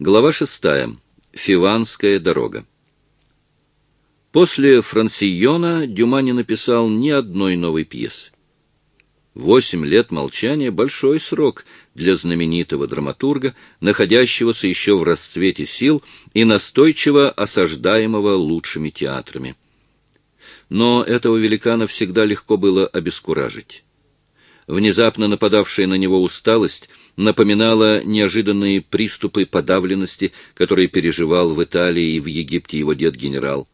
Глава шестая. Фиванская дорога. После «Франсийона» Дюма не написал ни одной новой пьесы. Восемь лет молчания — большой срок для знаменитого драматурга, находящегося еще в расцвете сил и настойчиво осаждаемого лучшими театрами. Но этого великана всегда легко было обескуражить. Внезапно нападавшая на него усталость напоминала неожиданные приступы подавленности, которые переживал в Италии и в Египте его дед-генерал.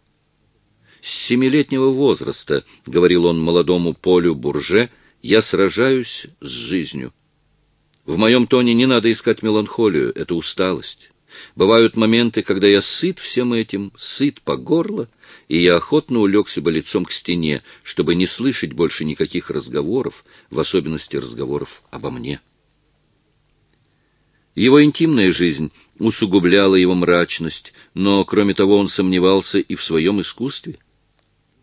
«С семилетнего возраста, — говорил он молодому Полю Бурже, — я сражаюсь с жизнью. В моем тоне не надо искать меланхолию, это усталость. Бывают моменты, когда я сыт всем этим, сыт по горло, и я охотно улегся бы лицом к стене, чтобы не слышать больше никаких разговоров, в особенности разговоров обо мне. Его интимная жизнь усугубляла его мрачность, но, кроме того, он сомневался и в своем искусстве.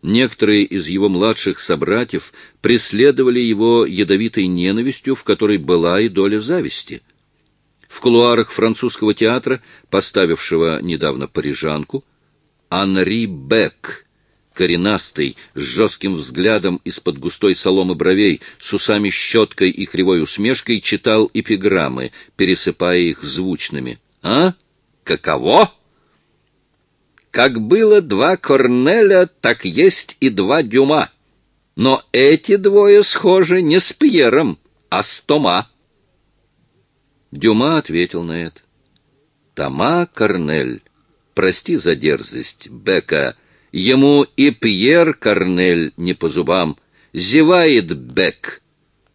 Некоторые из его младших собратьев преследовали его ядовитой ненавистью, в которой была и доля зависти — в кулуарах французского театра, поставившего недавно парижанку, Анри Бек, коренастый, с жестким взглядом из-под густой соломы бровей, с усами-щеткой и кривой усмешкой, читал эпиграммы, пересыпая их звучными. «А? Каково?» «Как было два Корнеля, так есть и два Дюма. Но эти двое схожи не с Пьером, а с Тома». Дюма ответил на это. Тома Корнель, прости за дерзость, Бека, ему и Пьер Корнель не по зубам, зевает Бек.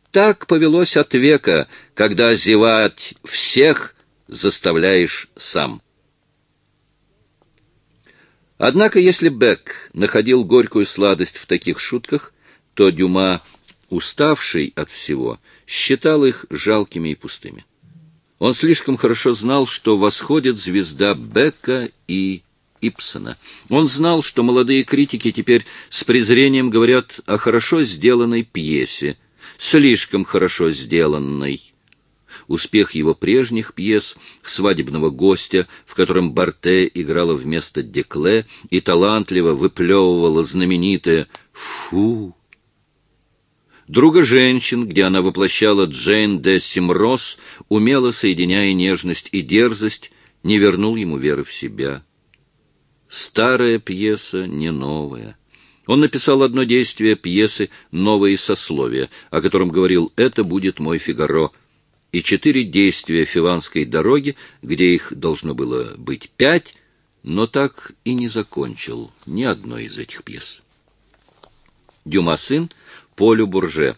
Так повелось от века, когда зевать всех заставляешь сам. Однако, если Бек находил горькую сладость в таких шутках, то Дюма, уставший от всего, считал их жалкими и пустыми. Он слишком хорошо знал, что восходит звезда Бека и Ипсона. Он знал, что молодые критики теперь с презрением говорят о хорошо сделанной пьесе, слишком хорошо сделанной. Успех его прежних пьес «Свадебного гостя», в котором Барте играла вместо Декле и талантливо выплевывала знаменитое «Фу!» Друга женщин, где она воплощала Джейн де Симрос, умело соединяя нежность и дерзость, не вернул ему веры в себя. Старая пьеса не новая. Он написал одно действие пьесы «Новые сословия», о котором говорил «Это будет мой Фигаро», и четыре действия Фиванской дороги, где их должно было быть пять, но так и не закончил ни одной из этих пьес. Дюма сын Полю Бурже.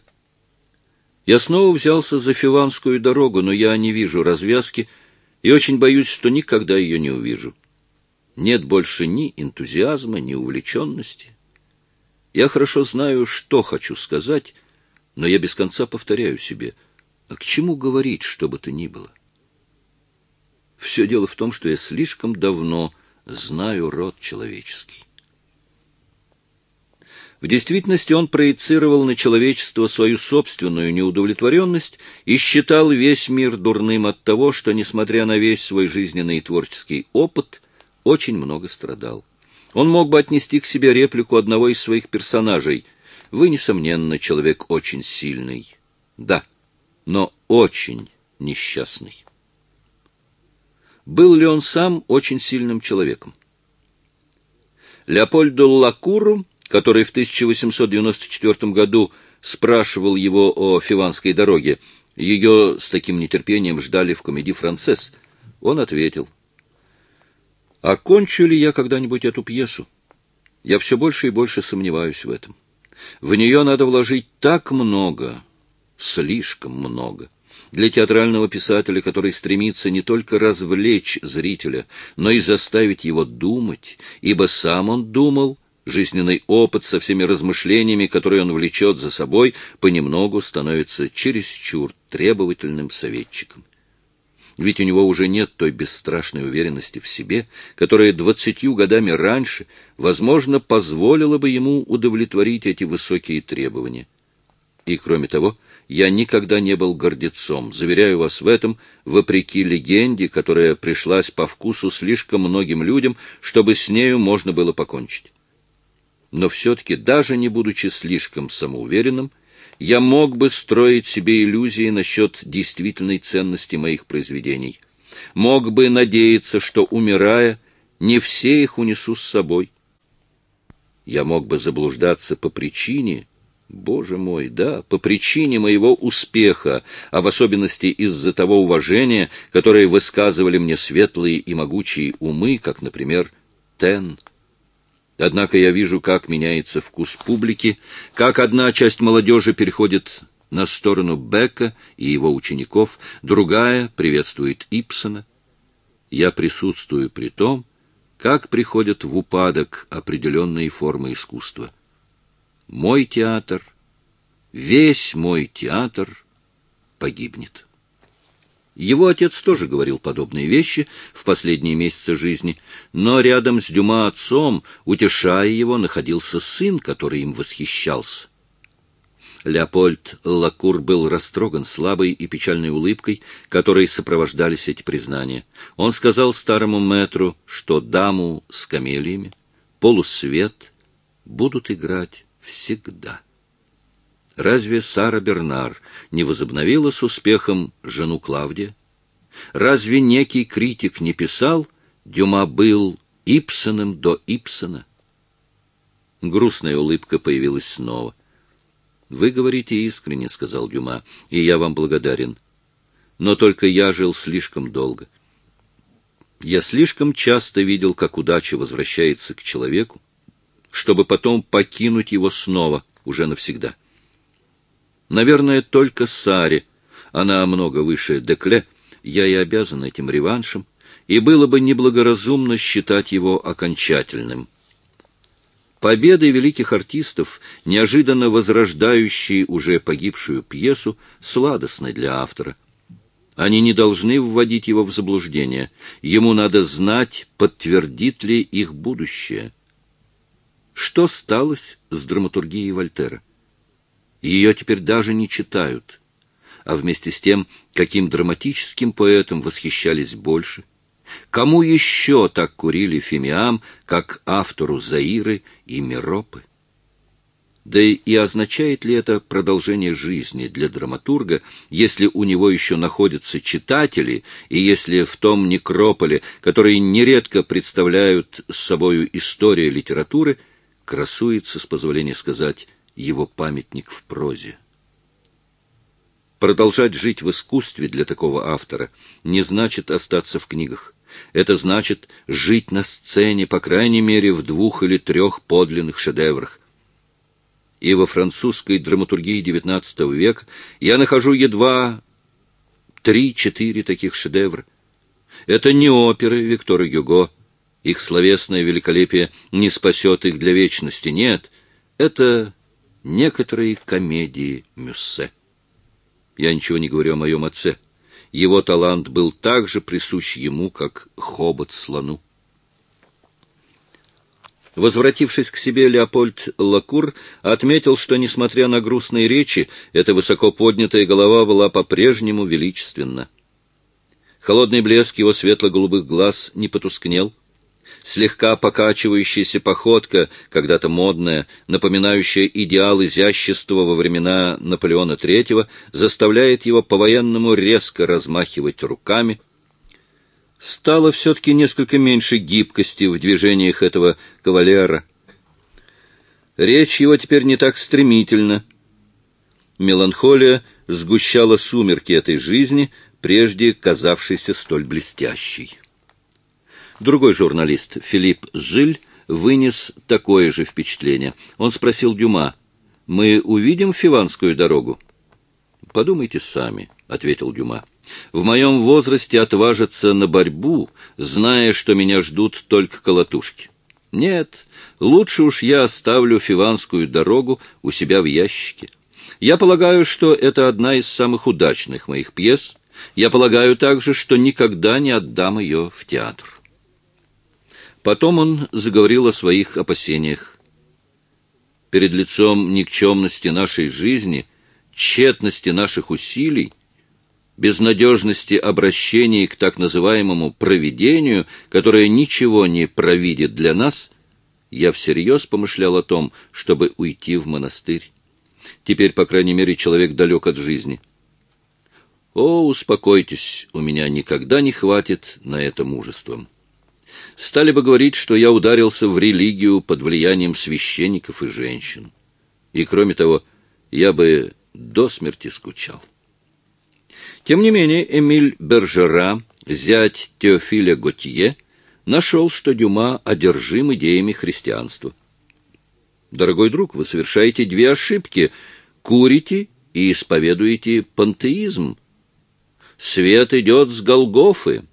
Я снова взялся за Фиванскую дорогу, но я не вижу развязки и очень боюсь, что никогда ее не увижу. Нет больше ни энтузиазма, ни увлеченности. Я хорошо знаю, что хочу сказать, но я без конца повторяю себе, а к чему говорить, что бы то ни было? Все дело в том, что я слишком давно знаю род человеческий. В действительности он проецировал на человечество свою собственную неудовлетворенность и считал весь мир дурным от того, что, несмотря на весь свой жизненный и творческий опыт, очень много страдал. Он мог бы отнести к себе реплику одного из своих персонажей. «Вы, несомненно, человек очень сильный». Да, но очень несчастный. Был ли он сам очень сильным человеком? Леопольду Лакуру который в 1894 году спрашивал его о Фиванской дороге. Ее с таким нетерпением ждали в комедии «Францесс». Он ответил. «Окончу ли я когда-нибудь эту пьесу? Я все больше и больше сомневаюсь в этом. В нее надо вложить так много, слишком много. Для театрального писателя, который стремится не только развлечь зрителя, но и заставить его думать, ибо сам он думал, Жизненный опыт со всеми размышлениями, которые он влечет за собой, понемногу становится чересчур требовательным советчиком. Ведь у него уже нет той бесстрашной уверенности в себе, которая двадцатью годами раньше, возможно, позволила бы ему удовлетворить эти высокие требования. И, кроме того, я никогда не был гордецом, заверяю вас в этом, вопреки легенде, которая пришлась по вкусу слишком многим людям, чтобы с нею можно было покончить. Но все-таки, даже не будучи слишком самоуверенным, я мог бы строить себе иллюзии насчет действительной ценности моих произведений. Мог бы надеяться, что, умирая, не все их унесу с собой. Я мог бы заблуждаться по причине, Боже мой, да, по причине моего успеха, а в особенности из-за того уважения, которое высказывали мне светлые и могучие умы, как, например, Тен. Однако я вижу, как меняется вкус публики, как одна часть молодежи переходит на сторону Бека и его учеников, другая приветствует Ипсона. Я присутствую при том, как приходят в упадок определенные формы искусства. Мой театр, весь мой театр погибнет. Его отец тоже говорил подобные вещи в последние месяцы жизни, но рядом с Дюма отцом, утешая его, находился сын, который им восхищался. Леопольд Лакур был растроган слабой и печальной улыбкой, которой сопровождались эти признания. Он сказал старому мэтру, что даму с камелиями, полусвет будут играть всегда. Разве Сара Бернар не возобновила с успехом жену Клавдия? Разве некий критик не писал «Дюма был Ипсоном до Ипсона»? Грустная улыбка появилась снова — «Вы говорите искренне», — сказал Дюма, — «и я вам благодарен. Но только я жил слишком долго. Я слишком часто видел, как удача возвращается к человеку, чтобы потом покинуть его снова, уже навсегда. Наверное, только Саре, она много выше Декле, я и обязан этим реваншем, и было бы неблагоразумно считать его окончательным». Победой великих артистов, неожиданно возрождающие уже погибшую пьесу, сладостной для автора. Они не должны вводить его в заблуждение. Ему надо знать, подтвердит ли их будущее. Что сталось с драматургией Вольтера? Ее теперь даже не читают. А вместе с тем, каким драматическим поэтом восхищались больше – Кому еще так курили фимиам, как автору Заиры и Миропы? Да и означает ли это продолжение жизни для драматурга, если у него еще находятся читатели, и если в том некрополе, который нередко представляют собою история литературы, красуется, с позволения сказать, его памятник в прозе? Продолжать жить в искусстве для такого автора не значит остаться в книгах. Это значит жить на сцене, по крайней мере, в двух или трех подлинных шедеврах. И во французской драматургии XIX века я нахожу едва три-четыре таких шедевра. Это не оперы Виктора Гюго, их словесное великолепие не спасет их для вечности, нет, это некоторые комедии Мюссе. Я ничего не говорю о моем отце. Его талант был так же присущ ему, как хобот слону. Возвратившись к себе, Леопольд Лакур отметил, что, несмотря на грустные речи, эта высоко поднятая голова была по-прежнему величественна. Холодный блеск его светло-голубых глаз не потускнел — слегка покачивающаяся походка, когда-то модная, напоминающая идеал изящества во времена Наполеона III, заставляет его по-военному резко размахивать руками. Стало все-таки несколько меньше гибкости в движениях этого кавалера. Речь его теперь не так стремительна. Меланхолия сгущала сумерки этой жизни, прежде казавшейся столь блестящей. Другой журналист, Филипп Жиль, вынес такое же впечатление. Он спросил Дюма, «Мы увидим Фиванскую дорогу?» «Подумайте сами», — ответил Дюма. «В моем возрасте отважиться на борьбу, зная, что меня ждут только колотушки. Нет, лучше уж я оставлю Фиванскую дорогу у себя в ящике. Я полагаю, что это одна из самых удачных моих пьес. Я полагаю также, что никогда не отдам ее в театр». Потом он заговорил о своих опасениях. Перед лицом никчемности нашей жизни тщетности наших усилий, безнадежности обращения к так называемому провидению, которое ничего не провидит для нас, я всерьез помышлял о том, чтобы уйти в монастырь. Теперь, по крайней мере, человек далек от жизни. О, успокойтесь, у меня никогда не хватит на это мужеством. Стали бы говорить, что я ударился в религию под влиянием священников и женщин. И, кроме того, я бы до смерти скучал. Тем не менее, Эмиль Бержера, зять Теофиля Готье, нашел, что Дюма одержим идеями христианства. Дорогой друг, вы совершаете две ошибки. Курите и исповедуете пантеизм. Свет идет с Голгофы.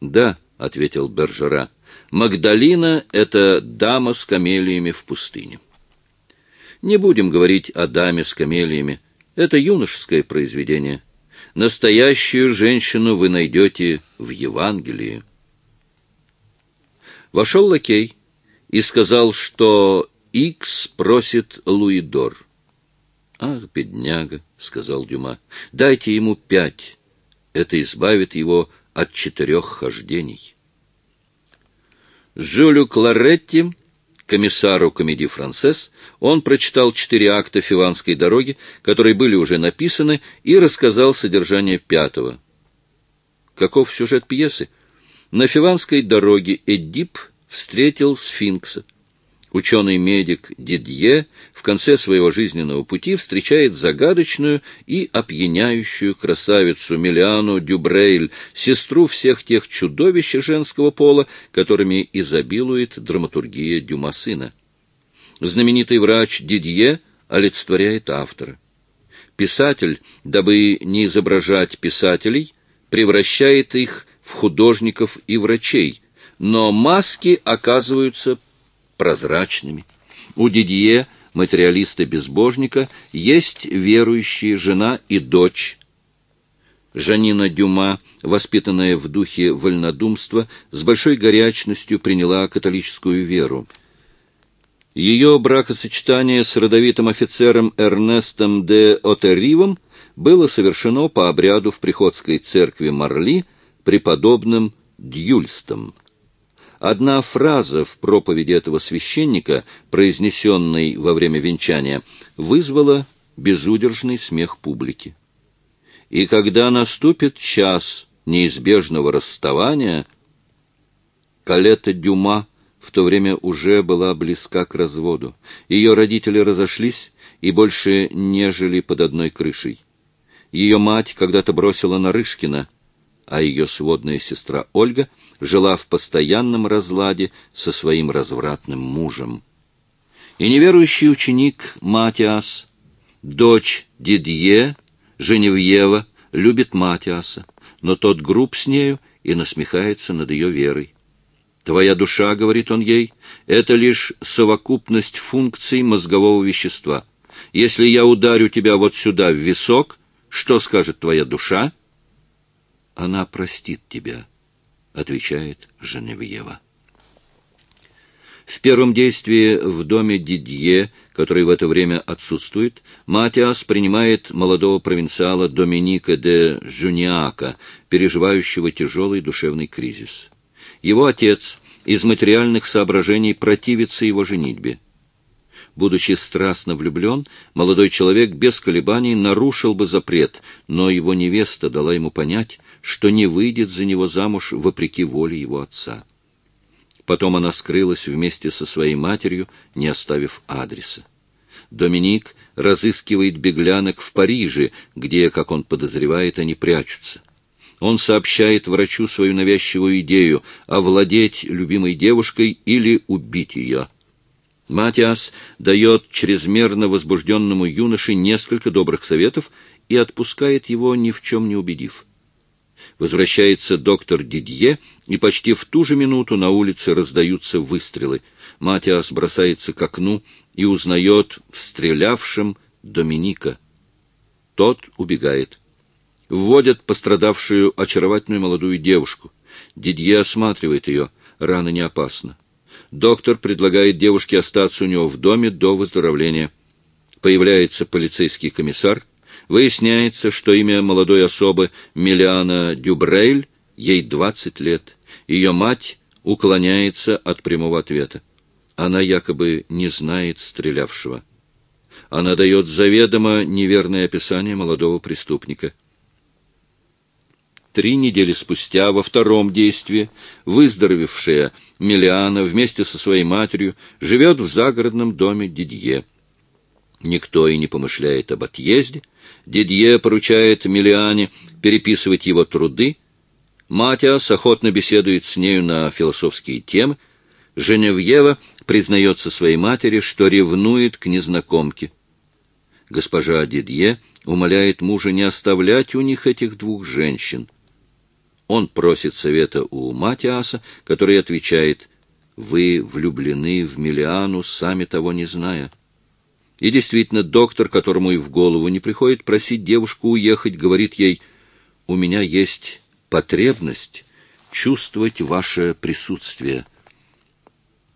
Да, — ответил Бержера, — Магдалина — это дама с камелиями в пустыне. Не будем говорить о даме с камелиями. Это юношеское произведение. Настоящую женщину вы найдете в Евангелии. Вошел лакей и сказал, что Икс просит Луидор. «Ах, бедняга!» — сказал Дюма. «Дайте ему пять. Это избавит его от четырех хождений». Жюлю Кларетти, комиссару комедии «Францесс», он прочитал четыре акта Фиванской дороги, которые были уже написаны, и рассказал содержание пятого. Каков сюжет пьесы? На Фиванской дороге Эдип встретил сфинкса. Ученый-медик Дидье в конце своего жизненного пути встречает загадочную и опьяняющую красавицу Миллиану Дюбрейль, сестру всех тех чудовищ женского пола, которыми изобилует драматургия Дюмасына. Знаменитый врач Дидье олицетворяет автора. Писатель, дабы не изображать писателей, превращает их в художников и врачей, но маски оказываются прозрачными. У Дидье, материалиста-безбожника, есть верующие жена и дочь. Жанина Дюма, воспитанная в духе вольнодумства, с большой горячностью приняла католическую веру. Ее бракосочетание с родовитым офицером Эрнестом де Отерривом было совершено по обряду в приходской церкви Марли преподобным Дюльстом. Одна фраза в проповеди этого священника, произнесенной во время венчания, вызвала безудержный смех публики. И когда наступит час неизбежного расставания, Калета Дюма в то время уже была близка к разводу. Ее родители разошлись и больше не жили под одной крышей. Ее мать когда-то бросила Нарышкина — а ее сводная сестра Ольга жила в постоянном разладе со своим развратным мужем. И неверующий ученик Матиас, дочь Дидье, Женевьева, любит Матиаса, но тот груб с нею и насмехается над ее верой. «Твоя душа, — говорит он ей, — это лишь совокупность функций мозгового вещества. Если я ударю тебя вот сюда в висок, что скажет твоя душа?» Она простит тебя, — отвечает Женевьева. В первом действии в доме Дидье, который в это время отсутствует, Матиас принимает молодого провинциала Доминика де Жуниака, переживающего тяжелый душевный кризис. Его отец из материальных соображений противится его женитьбе. Будучи страстно влюблен, молодой человек без колебаний нарушил бы запрет, но его невеста дала ему понять, что не выйдет за него замуж вопреки воле его отца. Потом она скрылась вместе со своей матерью, не оставив адреса. Доминик разыскивает беглянок в Париже, где, как он подозревает, они прячутся. Он сообщает врачу свою навязчивую идею овладеть любимой девушкой или убить ее. Матиас дает чрезмерно возбужденному юноше несколько добрых советов и отпускает его, ни в чем не убедив. Возвращается доктор Дидье, и почти в ту же минуту на улице раздаются выстрелы. Матиас бросается к окну и узнает в стрелявшем Доминика. Тот убегает. Вводят пострадавшую очаровательную молодую девушку. Дидье осматривает ее. Рана не опасна. Доктор предлагает девушке остаться у него в доме до выздоровления. Появляется полицейский комиссар. Выясняется, что имя молодой особы Миллиана Дюбрейль, ей 20 лет. Ее мать уклоняется от прямого ответа. Она якобы не знает стрелявшего. Она дает заведомо неверное описание молодого преступника. Три недели спустя, во втором действии, выздоровевшая Миллиана вместе со своей матерью живет в загородном доме Дидье. Никто и не помышляет об отъезде. Дидье поручает Миллиане переписывать его труды. Матиас охотно беседует с нею на философские темы. Женевьева признается своей матери, что ревнует к незнакомке. Госпожа Дидье умоляет мужа не оставлять у них этих двух женщин — он просит совета у Матиаса, который отвечает, «Вы влюблены в Миллиану, сами того не зная». И действительно, доктор, которому и в голову не приходит просить девушку уехать, говорит ей, «У меня есть потребность чувствовать ваше присутствие».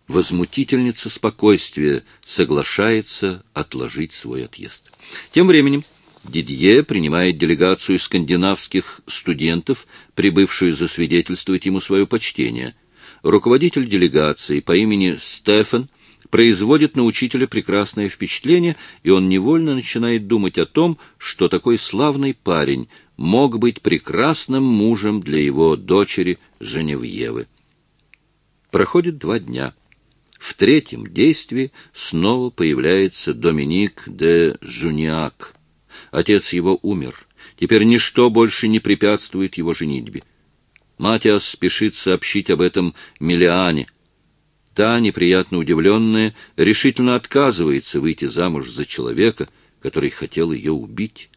Возмутительница спокойствия соглашается отложить свой отъезд. Тем временем Дидье принимает делегацию скандинавских студентов, прибывшую засвидетельствовать ему свое почтение. Руководитель делегации по имени Стефан производит на учителя прекрасное впечатление, и он невольно начинает думать о том, что такой славный парень мог быть прекрасным мужем для его дочери Женевьевы. Проходит два дня. В третьем действии снова появляется Доминик де Жуниак — Отец его умер. Теперь ничто больше не препятствует его женитьбе. Матиас спешит сообщить об этом Миллиане. Та, неприятно удивленная, решительно отказывается выйти замуж за человека, который хотел ее убить.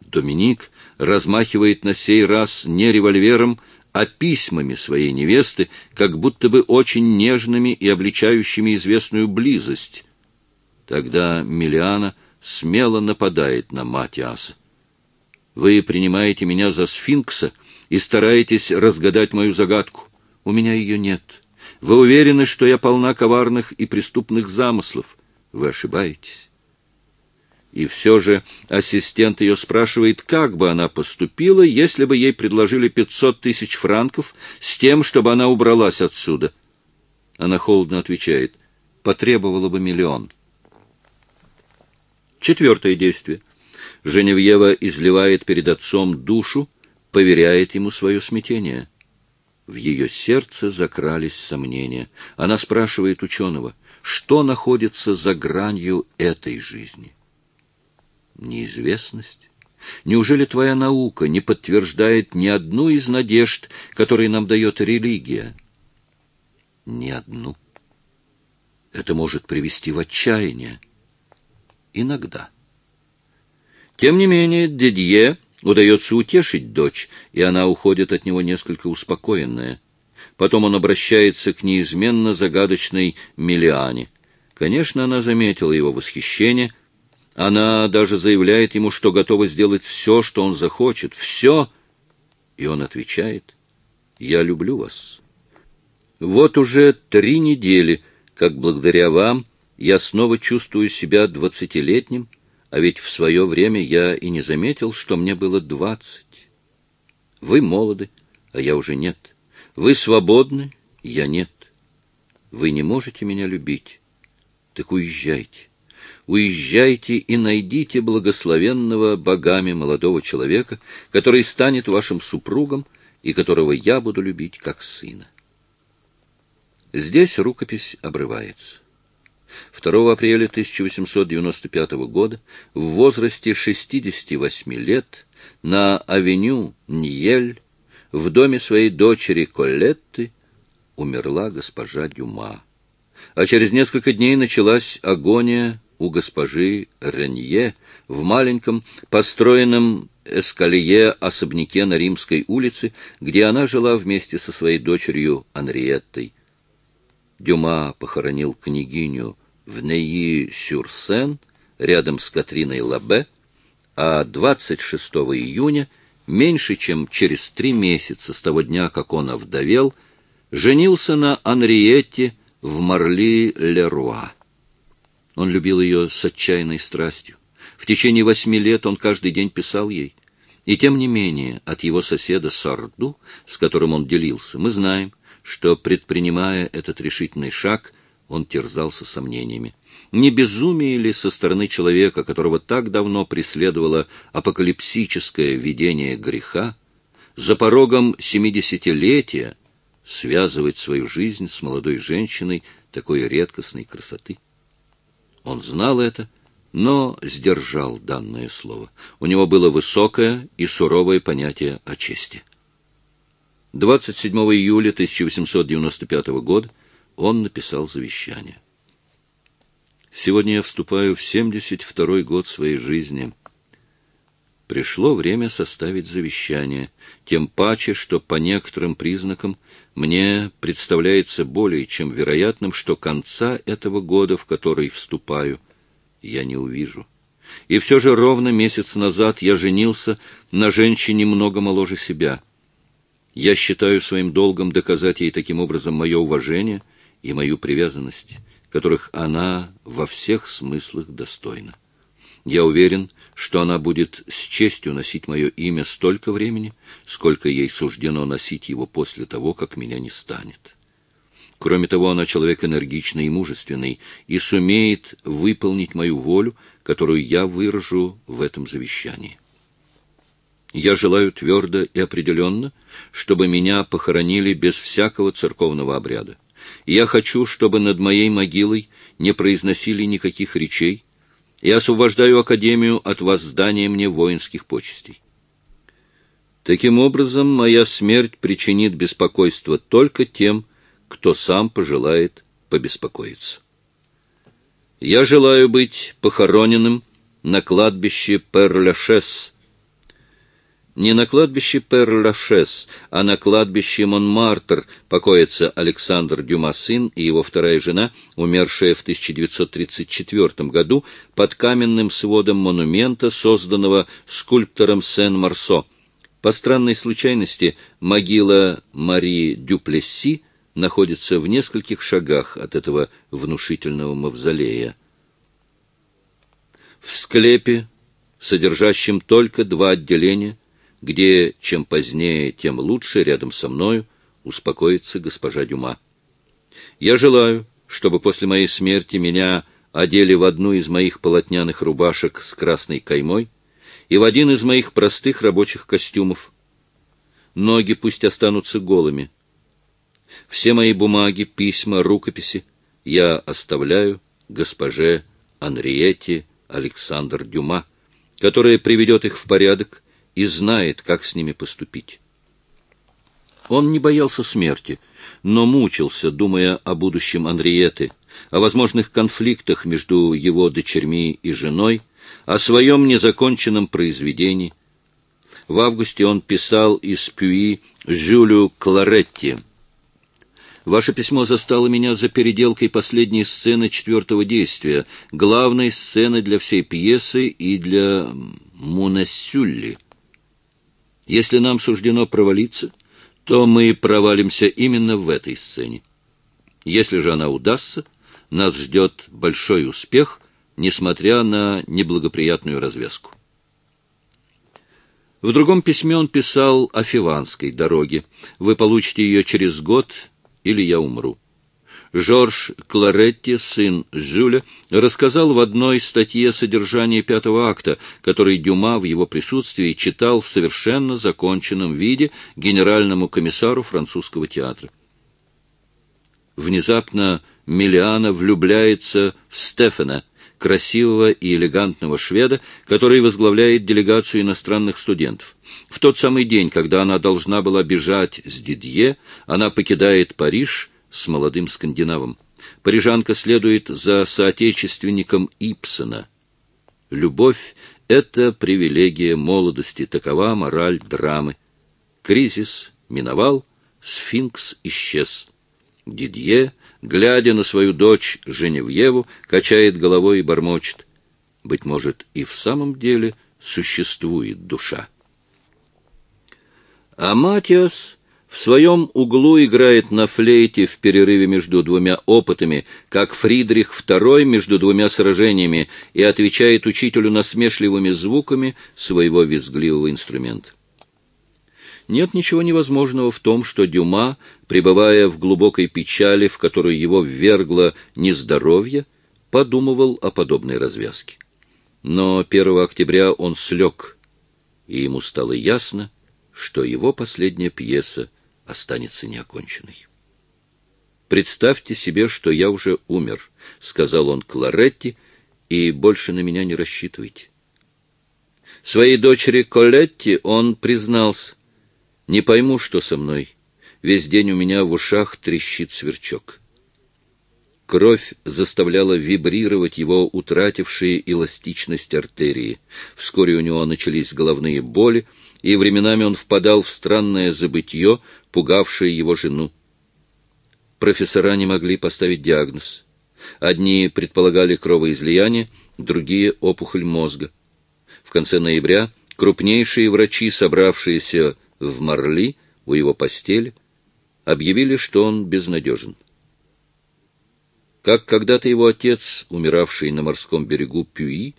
Доминик размахивает на сей раз не револьвером, а письмами своей невесты, как будто бы очень нежными и обличающими известную близость. Тогда Миллиана смело нападает на Матиаса. Вы принимаете меня за сфинкса и стараетесь разгадать мою загадку. У меня ее нет. Вы уверены, что я полна коварных и преступных замыслов. Вы ошибаетесь. И все же ассистент ее спрашивает, как бы она поступила, если бы ей предложили пятьсот тысяч франков с тем, чтобы она убралась отсюда. Она холодно отвечает, потребовала бы миллион. Четвертое действие. Женевьева изливает перед отцом душу, поверяет ему свое смятение. В ее сердце закрались сомнения. Она спрашивает ученого, что находится за гранью этой жизни? Неизвестность. Неужели твоя наука не подтверждает ни одну из надежд, которые нам дает религия? Ни одну. Это может привести в отчаяние иногда. Тем не менее, Дедье удается утешить дочь, и она уходит от него несколько успокоенная. Потом он обращается к неизменно загадочной Миллиане. Конечно, она заметила его восхищение. Она даже заявляет ему, что готова сделать все, что он захочет. Все! И он отвечает, «Я люблю вас». Вот уже три недели, как благодаря вам я снова чувствую себя двадцатилетним, а ведь в свое время я и не заметил, что мне было двадцать. Вы молоды, а я уже нет. Вы свободны, я нет. Вы не можете меня любить. Так уезжайте. Уезжайте и найдите благословенного богами молодого человека, который станет вашим супругом и которого я буду любить как сына. Здесь рукопись обрывается. 2 апреля 1895 года в возрасте 68 лет на авеню Ньель в доме своей дочери Колетты умерла госпожа Дюма. А через несколько дней началась агония у госпожи Ренье в маленьком, построенном эскалье особняке на Римской улице, где она жила вместе со своей дочерью Анриеттой. Дюма похоронил княгиню в Нейи-Сюрсен, рядом с Катриной Лабе, а 26 июня, меньше чем через три месяца с того дня, как он овдовел, женился на Анриетте в Марли-Леруа. Он любил ее с отчаянной страстью. В течение восьми лет он каждый день писал ей. И тем не менее, от его соседа Сарду, с которым он делился, мы знаем, что, предпринимая этот решительный шаг, он терзался сомнениями. Не безумие ли со стороны человека, которого так давно преследовало апокалипсическое видение греха, за порогом семидесятилетия связывать свою жизнь с молодой женщиной такой редкостной красоты? Он знал это, но сдержал данное слово. У него было высокое и суровое понятие о чести. 27 июля 1895 года он написал завещание. «Сегодня я вступаю в 72-й год своей жизни. Пришло время составить завещание, тем паче, что по некоторым признакам мне представляется более чем вероятным, что конца этого года, в который вступаю, я не увижу. И все же ровно месяц назад я женился на женщине много моложе себя. Я считаю своим долгом доказать ей таким образом мое уважение и мою привязанность, которых она во всех смыслах достойна. Я уверен, что она будет с честью носить мое имя столько времени, сколько ей суждено носить его после того, как меня не станет. Кроме того, она человек энергичный и мужественный и сумеет выполнить мою волю, которую я выражу в этом завещании. Я желаю твердо и определенно, чтобы меня похоронили без всякого церковного обряда. Я хочу, чтобы над моей могилой не произносили никаких речей, и освобождаю Академию от воздания мне воинских почестей. Таким образом, моя смерть причинит беспокойство только тем, кто сам пожелает побеспокоиться. Я желаю быть похороненным на кладбище Перляшес, не на кладбище Пер-Лашес, а на кладбище Монмартр покоятся Александр Дюма-сын и его вторая жена, умершая в 1934 году под каменным сводом монумента, созданного скульптором Сен-Марсо. По странной случайности могила Мари Дюплесси находится в нескольких шагах от этого внушительного мавзолея. В склепе, содержащем только два отделения, где чем позднее, тем лучше рядом со мною успокоится госпожа Дюма. Я желаю, чтобы после моей смерти меня одели в одну из моих полотняных рубашек с красной каймой и в один из моих простых рабочих костюмов. Ноги пусть останутся голыми. Все мои бумаги, письма, рукописи я оставляю госпоже Анриете Александр Дюма, которая приведет их в порядок и знает, как с ними поступить. Он не боялся смерти, но мучился, думая о будущем Анриеты, о возможных конфликтах между его дочерьми и женой, о своем незаконченном произведении. В августе он писал из Пюи Жюлю Кларетти. Ваше письмо застало меня за переделкой последней сцены четвертого действия, главной сцены для всей пьесы и для Мунасюлли. Если нам суждено провалиться, то мы провалимся именно в этой сцене. Если же она удастся, нас ждет большой успех, несмотря на неблагоприятную развязку. В другом письме он писал о Фиванской дороге. Вы получите ее через год, или я умру. Жорж Кларетти, сын Жюля, рассказал в одной статье содержание пятого акта, который Дюма в его присутствии читал в совершенно законченном виде генеральному комиссару французского театра. Внезапно Миллиана влюбляется в Стефана, красивого и элегантного шведа, который возглавляет делегацию иностранных студентов. В тот самый день, когда она должна была бежать с Дидье, она покидает Париж с молодым скандинавом. Парижанка следует за соотечественником Ипсона. Любовь — это привилегия молодости, такова мораль драмы. Кризис миновал, сфинкс исчез. Дидье, глядя на свою дочь Женевьеву, качает головой и бормочет. Быть может, и в самом деле существует душа. А Матиас В своем углу играет на флейте в перерыве между двумя опытами, как Фридрих II между двумя сражениями, и отвечает учителю насмешливыми звуками своего визгливого инструмента. Нет ничего невозможного в том, что Дюма, пребывая в глубокой печали, в которую его ввергло нездоровье, подумывал о подобной развязке. Но 1 октября он слег, и ему стало ясно, что его последняя пьеса останется неоконченной. «Представьте себе, что я уже умер», — сказал он Кларетти, — «и больше на меня не рассчитывайте». Своей дочери Колетти он признался, «Не пойму, что со мной. Весь день у меня в ушах трещит сверчок». Кровь заставляла вибрировать его утратившие эластичность артерии. Вскоре у него начались головные боли, и временами он впадал в странное забытье, пугавшее его жену. Профессора не могли поставить диагноз. Одни предполагали кровоизлияние, другие — опухоль мозга. В конце ноября крупнейшие врачи, собравшиеся в Марли у его постели, объявили, что он безнадежен. Как когда-то его отец, умиравший на морском берегу Пюи,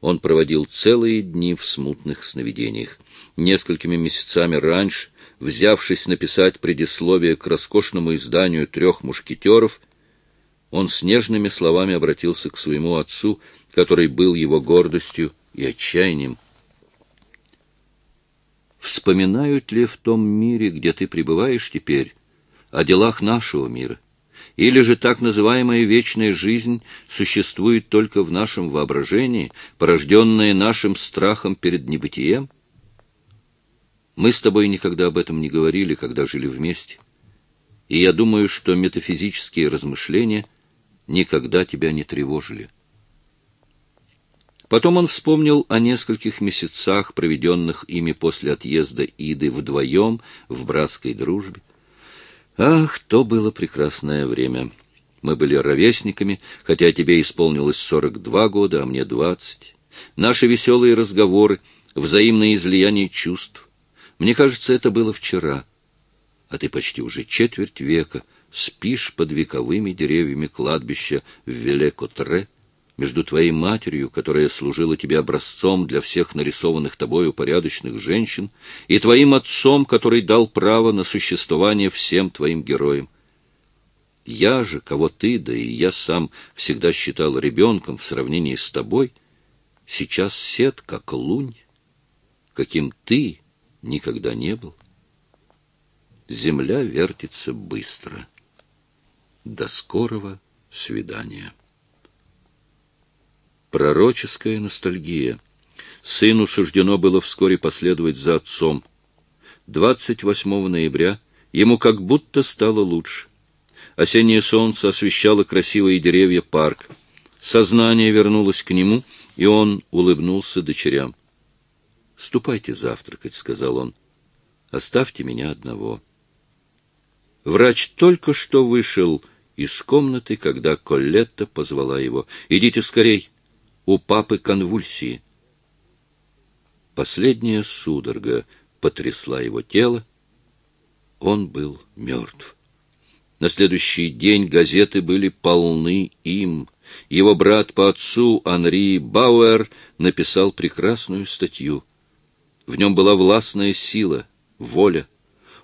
он проводил целые дни в смутных сновидениях. Несколькими месяцами раньше, взявшись написать предисловие к роскошному изданию «Трех мушкетеров», он с нежными словами обратился к своему отцу, который был его гордостью и отчаянием. «Вспоминают ли в том мире, где ты пребываешь теперь, о делах нашего мира?» Или же так называемая вечная жизнь существует только в нашем воображении, порожденная нашим страхом перед небытием? Мы с тобой никогда об этом не говорили, когда жили вместе. И я думаю, что метафизические размышления никогда тебя не тревожили. Потом он вспомнил о нескольких месяцах, проведенных ими после отъезда Иды вдвоем в братской дружбе. Ах, то было прекрасное время. Мы были ровесниками, хотя тебе исполнилось сорок два года, а мне двадцать. Наши веселые разговоры, взаимное излияние чувств. Мне кажется, это было вчера. А ты почти уже четверть века спишь под вековыми деревьями кладбища в Велекотре, между твоей матерью, которая служила тебе образцом для всех нарисованных тобою порядочных женщин, и твоим отцом, который дал право на существование всем твоим героям. Я же, кого ты, да и я сам всегда считал ребенком в сравнении с тобой, сейчас сед, как лунь, каким ты никогда не был. Земля вертится быстро. До скорого свидания. Пророческая ностальгия. Сыну суждено было вскоре последовать за отцом. 28 ноября ему как будто стало лучше. Осеннее солнце освещало красивые деревья парк. Сознание вернулось к нему, и он улыбнулся дочерям. «Ступайте завтракать», — сказал он. «Оставьте меня одного». Врач только что вышел из комнаты, когда Коллетта позвала его. «Идите скорей!» У папы конвульсии. Последняя судорога потрясла его тело. Он был мертв. На следующий день газеты были полны им. Его брат по отцу Анри Бауэр написал прекрасную статью. В нем была властная сила, воля.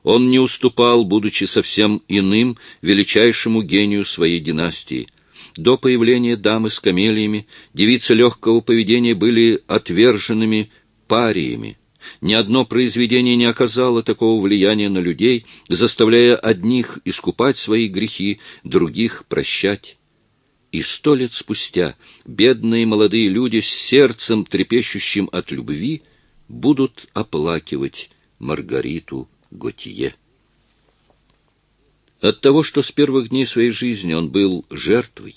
Он не уступал, будучи совсем иным, величайшему гению своей династии — до появления дамы с камелиями девицы легкого поведения были отверженными париями. Ни одно произведение не оказало такого влияния на людей, заставляя одних искупать свои грехи, других прощать. И сто лет спустя бедные молодые люди с сердцем, трепещущим от любви, будут оплакивать Маргариту Готье. От того, что с первых дней своей жизни он был жертвой,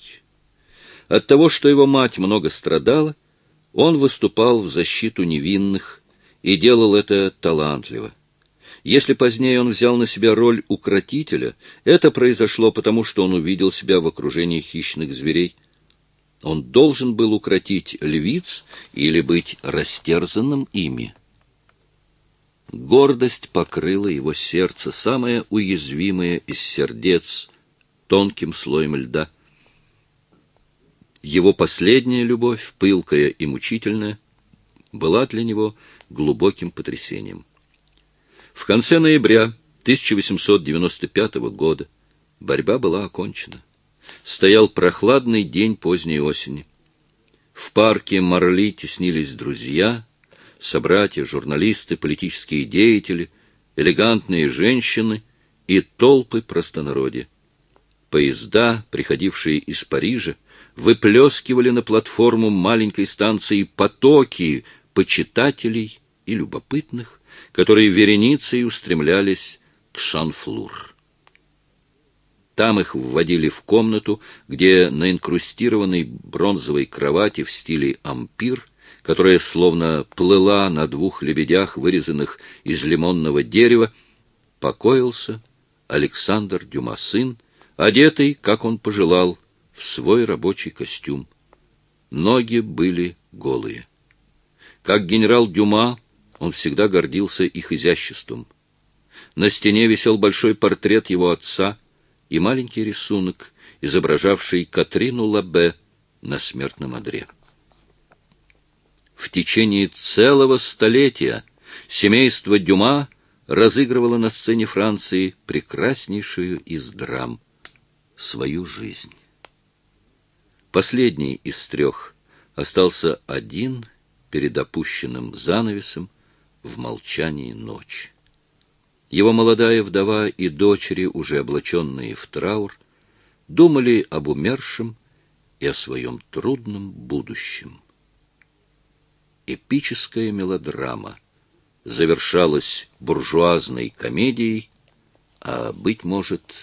от того, что его мать много страдала, он выступал в защиту невинных и делал это талантливо. Если позднее он взял на себя роль укротителя, это произошло потому, что он увидел себя в окружении хищных зверей. Он должен был укротить львиц или быть растерзанным ими. Гордость покрыла его сердце, самое уязвимое из сердец, тонким слоем льда. Его последняя любовь, пылкая и мучительная, была для него глубоким потрясением. В конце ноября 1895 года борьба была окончена. Стоял прохладный день поздней осени. В парке Марли теснились друзья, собратья, журналисты, политические деятели, элегантные женщины и толпы простонародья. Поезда, приходившие из Парижа, выплескивали на платформу маленькой станции потоки почитателей и любопытных, которые вереницей устремлялись к Шанфлур. Там их вводили в комнату, где на инкрустированной бронзовой кровати в стиле ампир, которая словно плыла на двух лебедях, вырезанных из лимонного дерева, покоился Александр Дюма сын, одетый, как он пожелал, в свой рабочий костюм. Ноги были голые. Как генерал Дюма, он всегда гордился их изяществом. На стене висел большой портрет его отца и маленький рисунок, изображавший Катрину Лабе на смертном одре. В течение целого столетия семейство Дюма разыгрывало на сцене Франции прекраснейшую из драм — свою жизнь. Последний из трех остался один перед опущенным занавесом в молчании ночи. Его молодая вдова и дочери, уже облаченные в траур, думали об умершем и о своем трудном будущем. Эпическая мелодрама завершалась буржуазной комедией, а, быть может,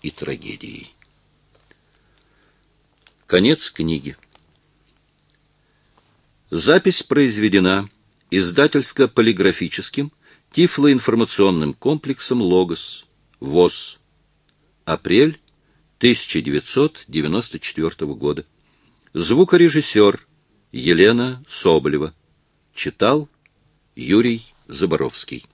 и трагедией. Конец книги. Запись произведена издательско-полиграфическим тифлоинформационным комплексом «Логос», ВОЗ. Апрель 1994 года. Звукорежиссер Елена Соболева. Читал Юрий Заборовский.